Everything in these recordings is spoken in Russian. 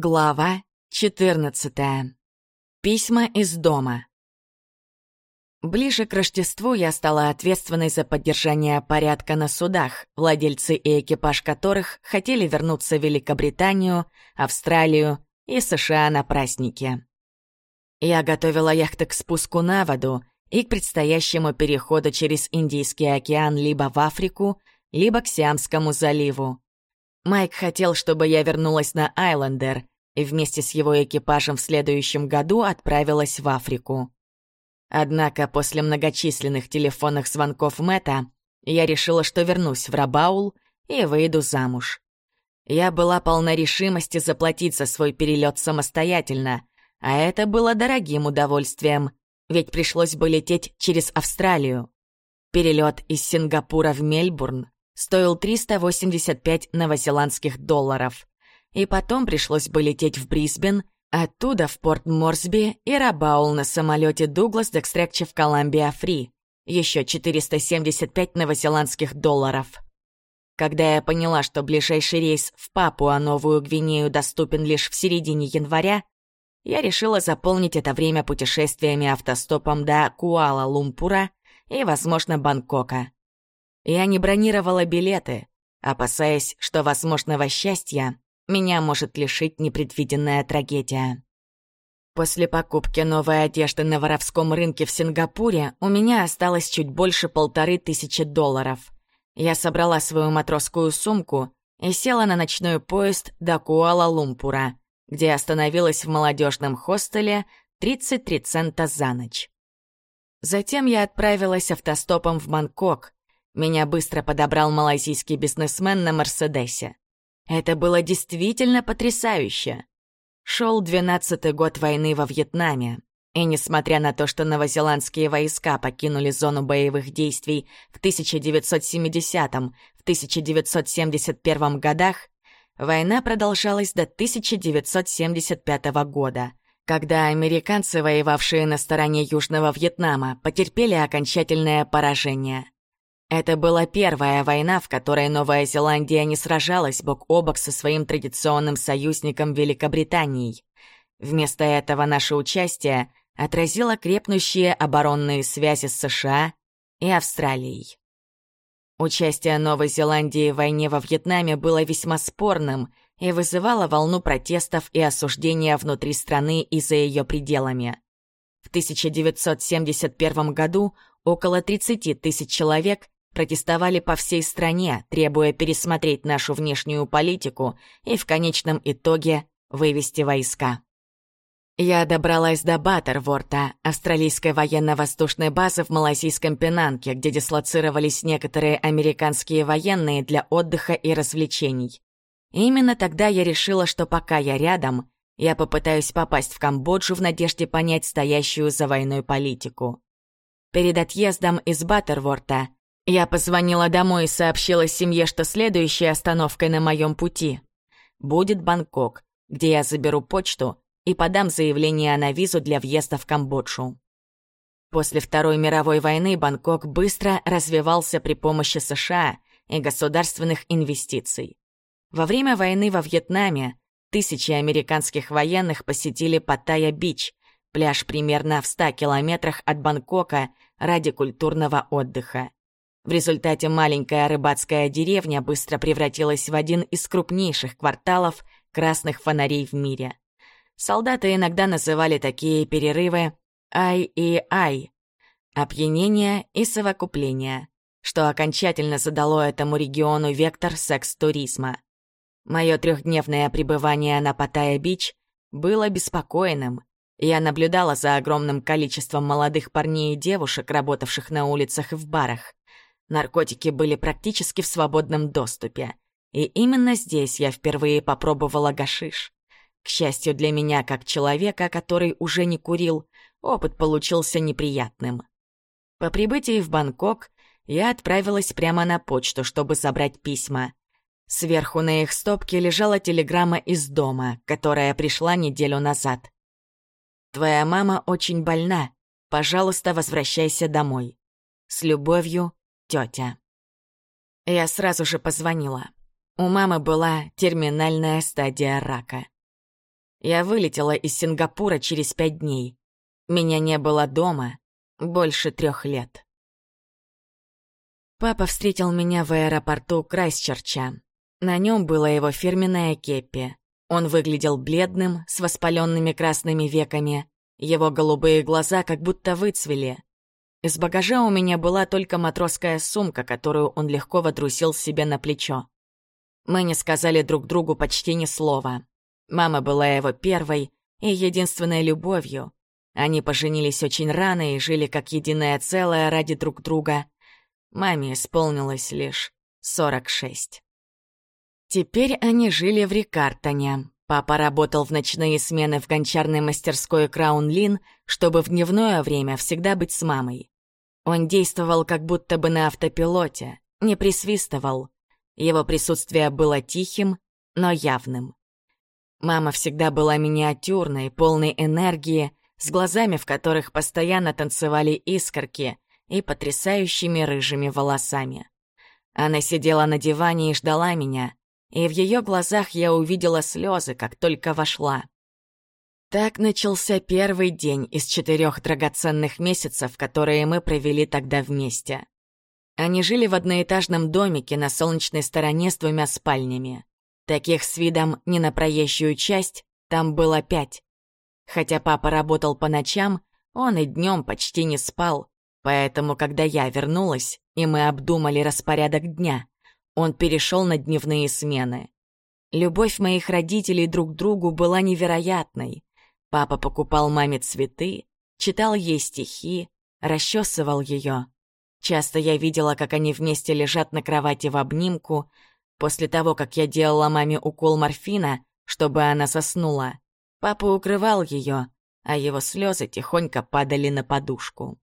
Глава 14. Письма из дома. Ближе к Рождеству я стала ответственной за поддержание порядка на судах, владельцы и экипаж которых хотели вернуться в Великобританию, Австралию и США на праздники. Я готовила яхты к спуску на воду и к предстоящему переходу через Индийский океан либо в Африку, либо к Сиамскому заливу. Майк хотел, чтобы я вернулась на Айлендер и вместе с его экипажем в следующем году отправилась в Африку. Однако после многочисленных телефонных звонков Мэтта я решила, что вернусь в Рабаул и выйду замуж. Я была полна решимости заплатить за свой перелет самостоятельно, а это было дорогим удовольствием, ведь пришлось бы лететь через Австралию. Перелет из Сингапура в Мельбурн стоил 385 новозеландских долларов. И потом пришлось бы лететь в Брисбен, оттуда в порт Морсби и Рабаул на самолете Дуглас Декстрекче в Колумбия Фри. Еще 475 новозеландских долларов. Когда я поняла, что ближайший рейс в Папуа-Новую Гвинею доступен лишь в середине января, я решила заполнить это время путешествиями автостопом до Куала-Лумпура и, возможно, Бангкока. Я не бронировала билеты, опасаясь, что возможного счастья меня может лишить непредвиденная трагедия. После покупки новой одежды на воровском рынке в Сингапуре у меня осталось чуть больше полторы тысячи долларов. Я собрала свою матросскую сумку и села на ночной поезд до Куала-Лумпура, где остановилась в молодежном хостеле 33 цента за ночь. Затем я отправилась автостопом в Бангкок, меня быстро подобрал малайзийский бизнесмен на Мерседесе. Это было действительно потрясающе. Шел двенадцатый год войны во Вьетнаме, и несмотря на то, что новозеландские войска покинули зону боевых действий в 1970-1971 годах, война продолжалась до 1975 года, когда американцы, воевавшие на стороне Южного Вьетнама, потерпели окончательное поражение — это была первая война, в которой Новая Зеландия не сражалась бок о бок со своим традиционным союзником Великобританией. Вместо этого наше участие отразило крепнущие оборонные связи с США и Австралией. Участие Новой Зеландии в войне во Вьетнаме было весьма спорным и вызывало волну протестов и осуждения внутри страны и за ее пределами. В 1971 году около 30 тысяч человек протестовали по всей стране, требуя пересмотреть нашу внешнюю политику и в конечном итоге вывести войска. Я добралась до Баттерворта, австралийской военно-воздушной базы в малайзийском Пенанке, где дислоцировались некоторые американские военные для отдыха и развлечений. И именно тогда я решила, что пока я рядом, я попытаюсь попасть в Камбоджу в надежде понять стоящую за войной политику. Перед отъездом из Баттерворта я позвонила домой и сообщила семье, что следующей остановкой на моем пути будет Бангкок, где я заберу почту и подам заявление на визу для въезда в Камбоджу. После Второй мировой войны Бангкок быстро развивался при помощи США и государственных инвестиций. Во время войны во Вьетнаме тысячи американских военных посетили Паттайя-Бич, пляж примерно в 100 километрах от Бангкока ради культурного отдыха. В результате маленькая рыбацкая деревня быстро превратилась в один из крупнейших кварталов красных фонарей в мире. Солдаты иногда называли такие перерывы «ай» и «ай» — опьянение и совокупление, что окончательно задало этому региону вектор секс-туризма. Мое трехдневное пребывание на Паттайя-Бич было беспокойным. Я наблюдала за огромным количеством молодых парней и девушек, работавших на улицах и в барах. Наркотики были практически в свободном доступе. И именно здесь я впервые попробовала гашиш. К счастью для меня, как человека, который уже не курил, опыт получился неприятным. По прибытии в Бангкок я отправилась прямо на почту, чтобы забрать письма. Сверху на их стопке лежала телеграмма из дома, которая пришла неделю назад. «Твоя мама очень больна. Пожалуйста, возвращайся домой. С любовью, тетя. Я сразу же позвонила. У мамы была терминальная стадия рака. Я вылетела из Сингапура через пять дней. Меня не было дома больше трех лет. Папа встретил меня в аэропорту Крайсчерча. На нем было его фирменное кепи. Он выглядел бледным, с воспаленными красными веками. Его голубые глаза как будто выцвели. Из багажа у меня была только матросская сумка, которую он легко водрузил себе на плечо. Мы не сказали друг другу почти ни слова. Мама была его первой и единственной любовью. Они поженились очень рано и жили как единое целое ради друг друга. Маме исполнилось лишь 46. Теперь они жили в Рикартоне. Папа работал в ночные смены в гончарной мастерской Краун Лин, чтобы в дневное время всегда быть с мамой. Он действовал как будто бы на автопилоте, не присвистывал. Его присутствие было тихим, но явным. Мама всегда была миниатюрной, полной энергии, с глазами, в которых постоянно танцевали искорки, и потрясающими рыжими волосами. Она сидела на диване и ждала меня, и в ее глазах я увидела слезы, как только вошла. Так начался первый день из четырех драгоценных месяцев, которые мы провели тогда вместе. Они жили в одноэтажном домике на солнечной стороне с двумя спальнями. Таких с видом не на проезжую часть там было пять. Хотя папа работал по ночам, он и днем почти не спал, поэтому, когда я вернулась, и мы обдумали распорядок дня, он перешел на дневные смены. Любовь моих родителей друг к другу была невероятной. Папа покупал маме цветы, читал ей стихи, расчесывал ее. Часто я видела, как они вместе лежат на кровати в обнимку, После того, как я делала маме укол морфина, чтобы она заснула, папа укрывал ее, а его слезы тихонько падали на подушку.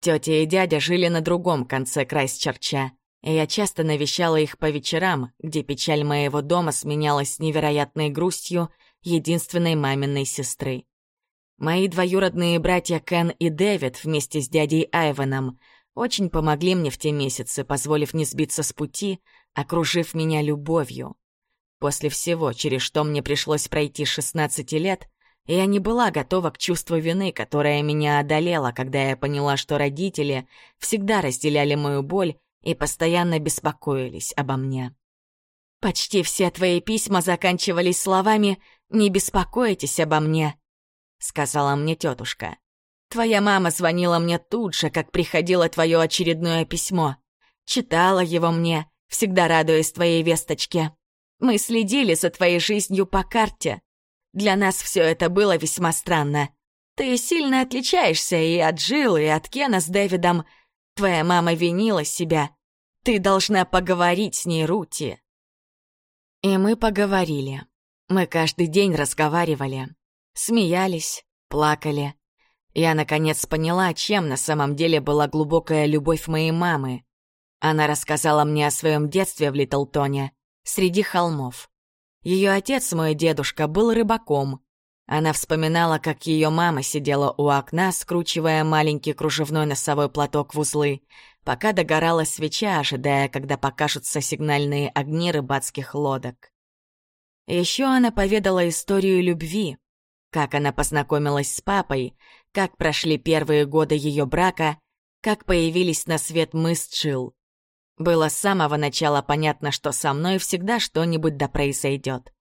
Тетя и дядя жили на другом конце Крайсчерча, и я часто навещала их по вечерам, где печаль моего дома сменялась невероятной грустью единственной маминой сестры. Мои двоюродные братья Кен и Дэвид вместе с дядей Айвеном очень помогли мне в те месяцы, позволив не сбиться с пути, окружив меня любовью. После всего, через что мне пришлось пройти 16 лет, я не была готова к чувству вины, которое меня одолело, когда я поняла, что родители всегда разделяли мою боль и постоянно беспокоились обо мне. «Почти все твои письма заканчивались словами «Не беспокойтесь обо мне», — сказала мне тетушка. «Твоя мама звонила мне тут же, как приходило твое очередное письмо. Читала его мне, всегда радуясь твоей весточке. Мы следили за твоей жизнью по карте. Для нас все это было весьма странно. Ты сильно отличаешься и от Джилл, и от Кена с Дэвидом. Твоя мама винила себя. Ты должна поговорить с ней, Рути. И мы поговорили. Мы каждый день разговаривали. Смеялись, плакали. Я, наконец, поняла, чем на самом деле была глубокая любовь моей мамы. Она рассказала мне о своем детстве в Литлтоне, среди холмов. Ее отец, мой дедушка, был рыбаком. Она вспоминала, как ее мама сидела у окна, скручивая маленький кружевной носовой платок в узлы, пока догорала свеча, ожидая, когда покажутся сигнальные огни рыбацких лодок. Еще она поведала историю любви, как она познакомилась с папой, как прошли первые годы ее брака, как появились на свет мы с Джилл. Было с самого начала понятно, что со мной всегда что-нибудь да произойдет.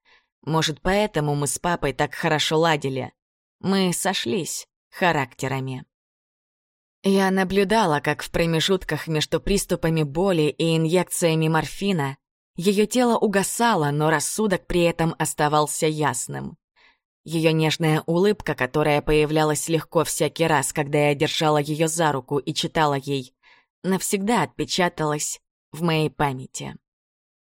Может, поэтому мы с папой так хорошо ладили. Мы сошлись характерами. Я наблюдала, как в промежутках между приступами боли и инъекциями морфина ее тело угасало, но рассудок при этом оставался ясным. Ее нежная улыбка, которая появлялась легко всякий раз, когда я держала ее за руку и читала ей, навсегда отпечаталась в моей памяти.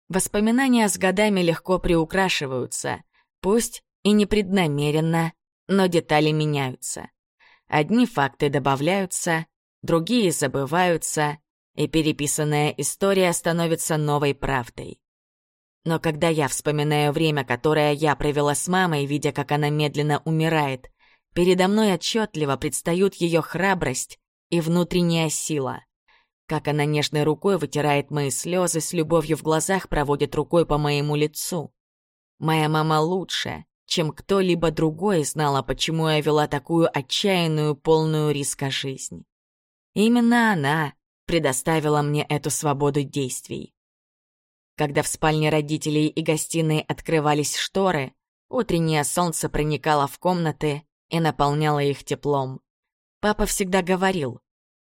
Воспоминания с годами легко приукрашиваются, пусть и непреднамеренно, но детали меняются. Одни факты добавляются, другие забываются, и переписанная история становится новой правдой. Но когда я вспоминаю время, которое я провела с мамой, видя, как она медленно умирает, передо мной отчетливо предстают ее храбрость и внутренняя сила. Как она нежной рукой вытирает мои слезы, с любовью в глазах проводит рукой по моему лицу. Моя мама лучше, чем кто-либо другой, знала, почему я вела такую отчаянную, полную риска жизнь. Именно она предоставила мне эту свободу действий. Когда в спальне родителей и гостиной открывались шторы, утреннее солнце проникало в комнаты и наполняло их теплом. Папа всегда говорил,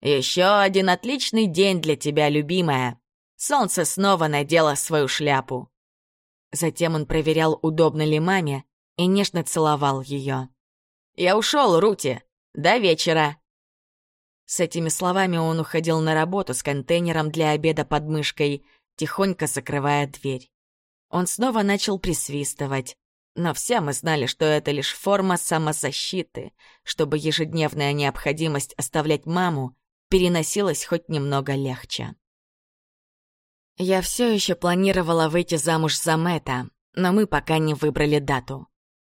«Еще один отличный день для тебя, любимая. Солнце снова надело свою шляпу». Затем он проверял, удобно ли маме, и нежно целовал ее. «Я ушел, Рути. До вечера». С этими словами он уходил на работу с контейнером для обеда под мышкой, тихонько закрывая дверь. Он снова начал присвистывать. Но все мы знали, что это лишь форма самозащиты, чтобы ежедневная необходимость оставлять маму переносилась хоть немного легче. Я все еще планировала выйти замуж за Мэтта, но мы пока не выбрали дату.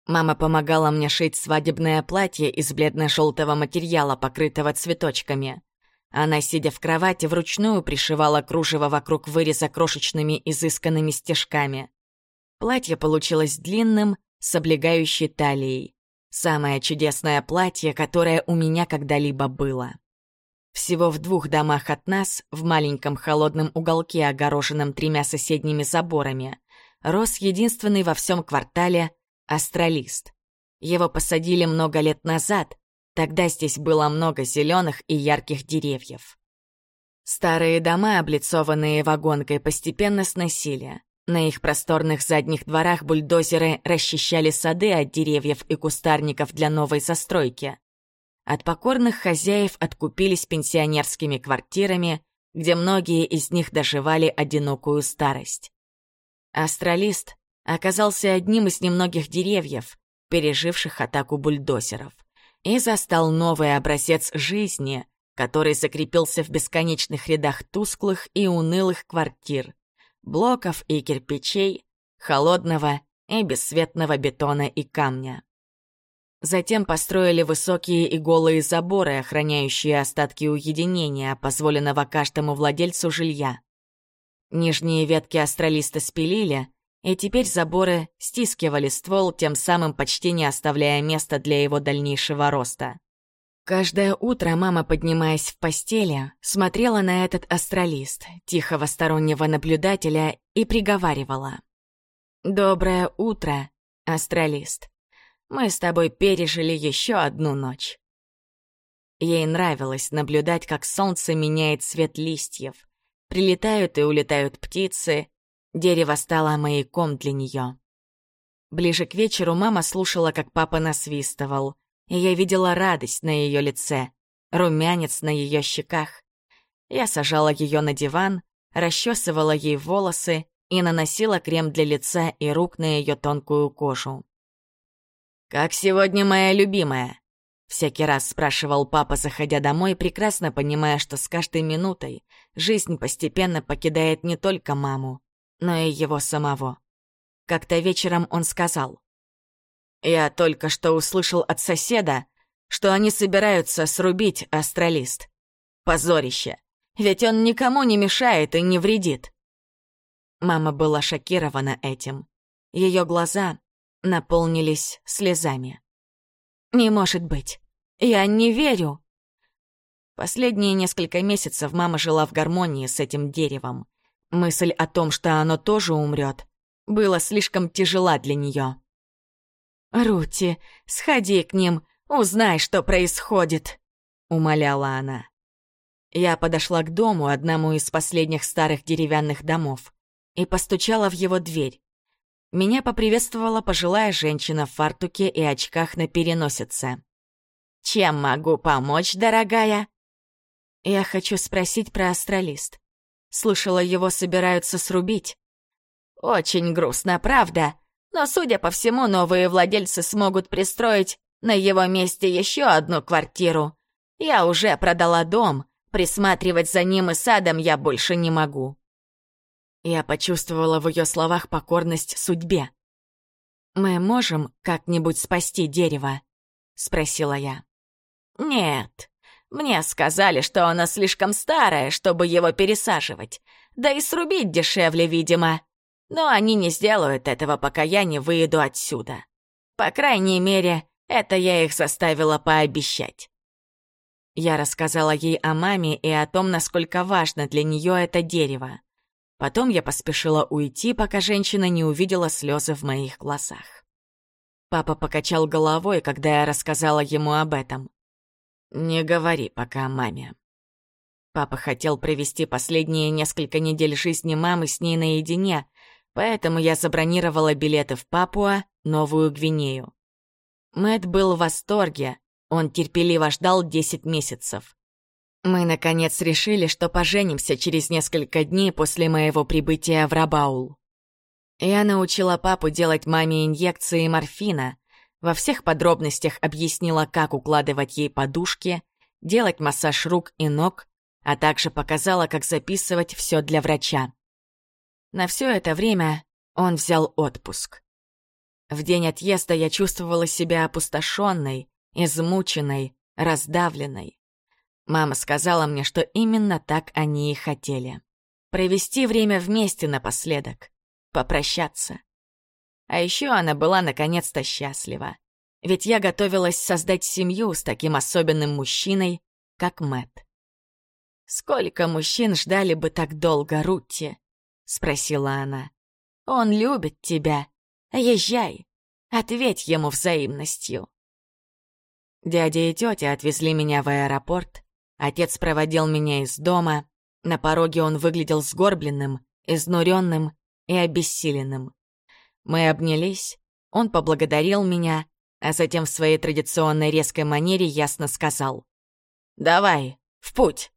Мама помогала мне шить свадебное платье из бледно-желтого материала, покрытого цветочками. Она, сидя в кровати, вручную пришивала кружево вокруг выреза крошечными изысканными стежками. Платье получилось длинным, с облегающей талией. Самое чудесное платье, которое у меня когда-либо было. Всего в двух домах от нас, в маленьком холодном уголке, огороженном тремя соседними заборами, рос единственный во всем квартале астралист. Его посадили много лет назад, тогда здесь было много зеленых и ярких деревьев. Старые дома, облицованные вагонкой, постепенно сносили. На их просторных задних дворах бульдозеры расчищали сады от деревьев и кустарников для новой застройки. От покорных хозяев откупились пенсионерскими квартирами, где многие из них доживали одинокую старость. Астралист оказался одним из немногих деревьев, переживших атаку бульдозеров, и застал новый образец жизни, который закрепился в бесконечных рядах тусклых и унылых квартир, блоков и кирпичей, холодного и бесцветного бетона и камня. Затем построили высокие и голые заборы, охраняющие остатки уединения, позволенного каждому владельцу жилья. Нижние ветки астралиста спилили, и теперь заборы стискивали ствол, тем самым почти не оставляя места для его дальнейшего роста. Каждое утро мама, поднимаясь в постели, смотрела на этот астралист, тихого стороннего наблюдателя, и приговаривала. «Доброе утро, астралист. Мы с тобой пережили еще одну ночь. Ей нравилось наблюдать, как солнце меняет цвет листьев. Прилетают и улетают птицы. Дерево стало маяком для нее. Ближе к вечеру мама слушала, как папа насвистывал, и я видела радость на ее лице, румянец на ее щеках. Я сажала ее на диван, расчесывала ей волосы и наносила крем для лица и рук на ее тонкую кожу. «Как сегодня моя любимая?» Всякий раз спрашивал папа, заходя домой, прекрасно понимая, что с каждой минутой жизнь постепенно покидает не только маму, но и его самого. Как-то вечером он сказал. «Я только что услышал от соседа, что они собираются срубить астралист. Позорище, ведь он никому не мешает и не вредит». Мама была шокирована этим. Ее глаза наполнились слезами. «Не может быть! Я не верю!» Последние несколько месяцев мама жила в гармонии с этим деревом. Мысль о том, что оно тоже умрет, была слишком тяжела для нее. «Рути, сходи к ним, узнай, что происходит», — умоляла она. Я подошла к дому, одному из последних старых деревянных домов, и постучала в его дверь. Меня поприветствовала пожилая женщина в фартуке и очках на переносице. «Чем могу помочь, дорогая?» «Я хочу спросить про астралист. Слышала, его собираются срубить». «Очень грустно, правда? Но, судя по всему, новые владельцы смогут пристроить на его месте еще одну квартиру. Я уже продала дом, присматривать за ним и садом я больше не могу». Я почувствовала в ее словах покорность судьбе. «Мы можем как-нибудь спасти дерево?» — спросила я. «Нет. Мне сказали, что оно слишком старое, чтобы его пересаживать. Да и срубить дешевле, видимо. Но они не сделают этого, пока я не выеду отсюда. По крайней мере, это я их заставила пообещать. Я рассказала ей о маме и о том, насколько важно для нее это дерево. Потом я поспешила уйти, пока женщина не увидела слезы в моих глазах. Папа покачал головой, когда я рассказала ему об этом. «Не говори пока маме». Папа хотел провести последние несколько недель жизни мамы с ней наедине, поэтому я забронировала билеты в Папуа, Новую Гвинею. Мэт был в восторге, он терпеливо ждал 10 месяцев. Мы, наконец, решили, что поженимся через несколько дней после моего прибытия в Рабаул. Я научила папу делать маме инъекции морфина, во всех подробностях объяснила, как укладывать ей подушки, делать массаж рук и ног, а также показала, как записывать все для врача. На все это время он взял отпуск. В день отъезда я чувствовала себя опустошенной, измученной, раздавленной. Мама сказала мне, что именно так они и хотели. Провести время вместе напоследок. Попрощаться. А еще она была наконец-то счастлива. Ведь я готовилась создать семью с таким особенным мужчиной, как Мэт. «Сколько мужчин ждали бы так долго, Рутти?» — спросила она. «Он любит тебя. Езжай. Ответь ему взаимностью». Дядя и тетя отвезли меня в аэропорт, Отец проводил меня из дома. На пороге он выглядел сгорбленным, изнуренным и обессиленным. Мы обнялись, он поблагодарил меня, а затем в своей традиционной резкой манере ясно сказал «Давай, в путь!»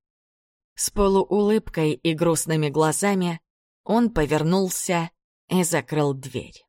С полуулыбкой и грустными глазами он повернулся и закрыл дверь.